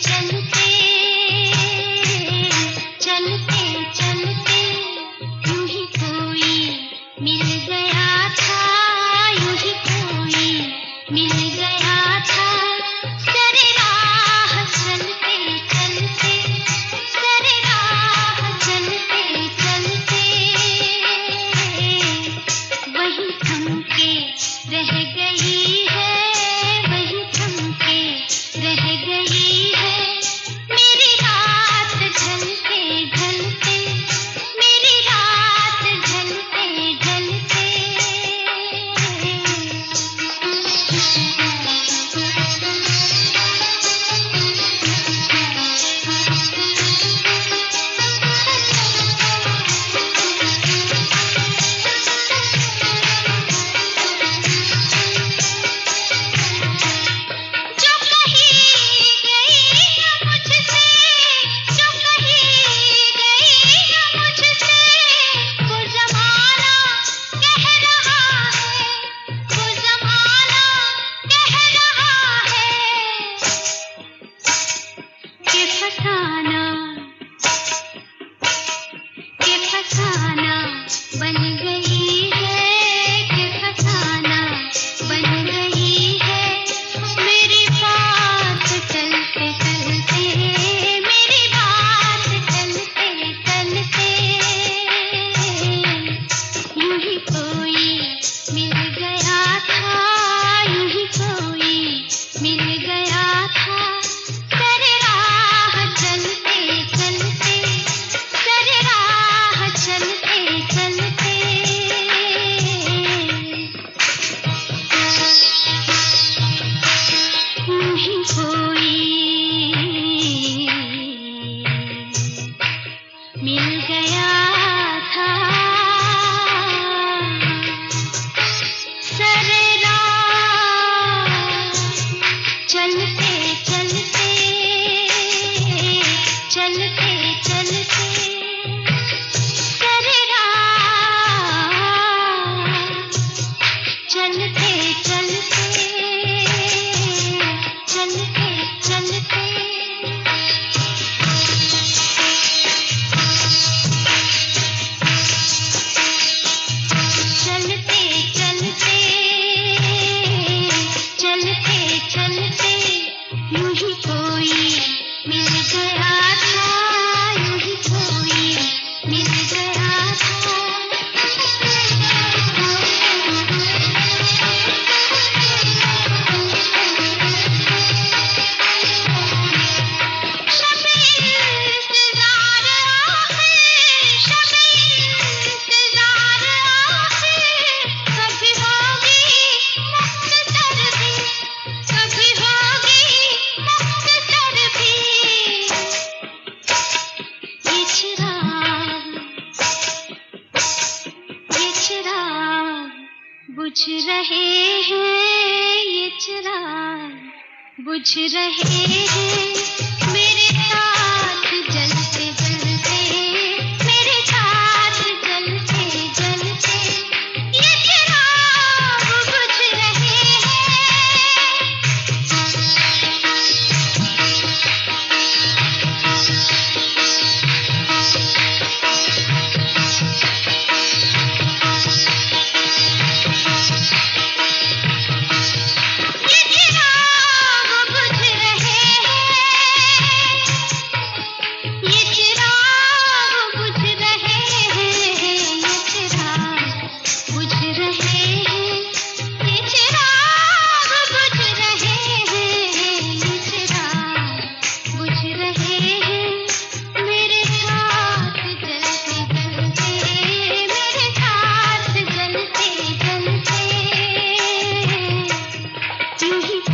चलते Thank you. चलते नहीं कोई मिल गया था बुझ रहे हैं ये चिराग बुझ रहे हैं मेरे 今天。